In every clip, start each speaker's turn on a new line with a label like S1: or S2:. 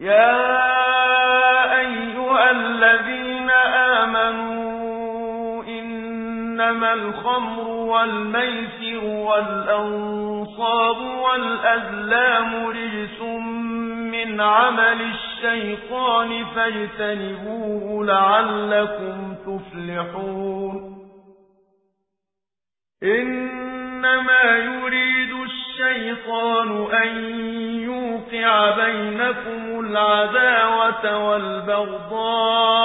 S1: يا أيها الذين آمنوا إنما الخمر والميسر والأنصاب والأزلام رجس من عمل الشيطان فاجتنبوه لعلكم تفلحون إنما يريد الشيطان أن بينكم العداوة والبغضاء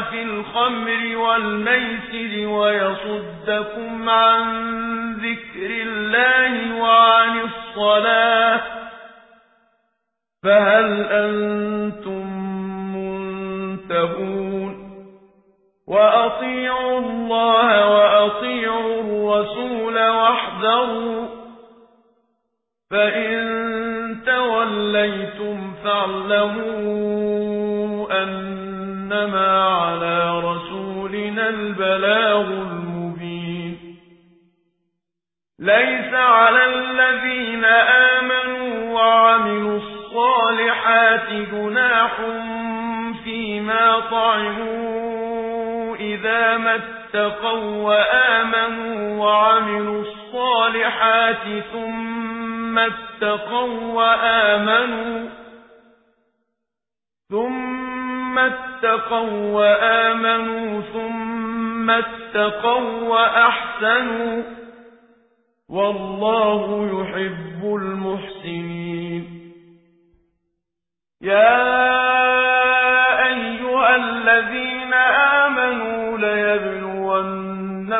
S1: في الخمر والميسر ويصدكم عن ذكر الله وعن الصلاة فهل أنتم منتهون؟ وأطيعوا الله وأطيعوا الرسول واحذروا فإن توليتم فاعلموا أنما على رسولنا البلاغ المبين ليس على الذين آمنوا وعملوا الصالحات جناح فيما طعموا إذا ما اتقوا وآمنوا وعملوا الصالحات ثم اتقوا وآمنوا ثم اتقوا وآمنوا ثم اتقوا وأحسنوا والله يحب المحسنين. يا أيها الذين آمنوا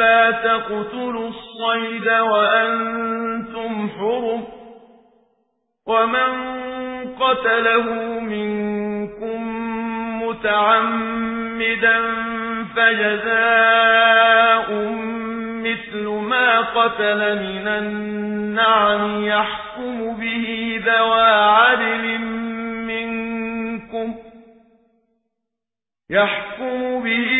S1: لا تقتلوا الصيد وأنتم حرم ومن قتله منكم متعمدا فجزاء مثل ما قتل من النعم يحكم به ذوى عدل منكم يحكم به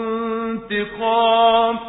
S1: انتقام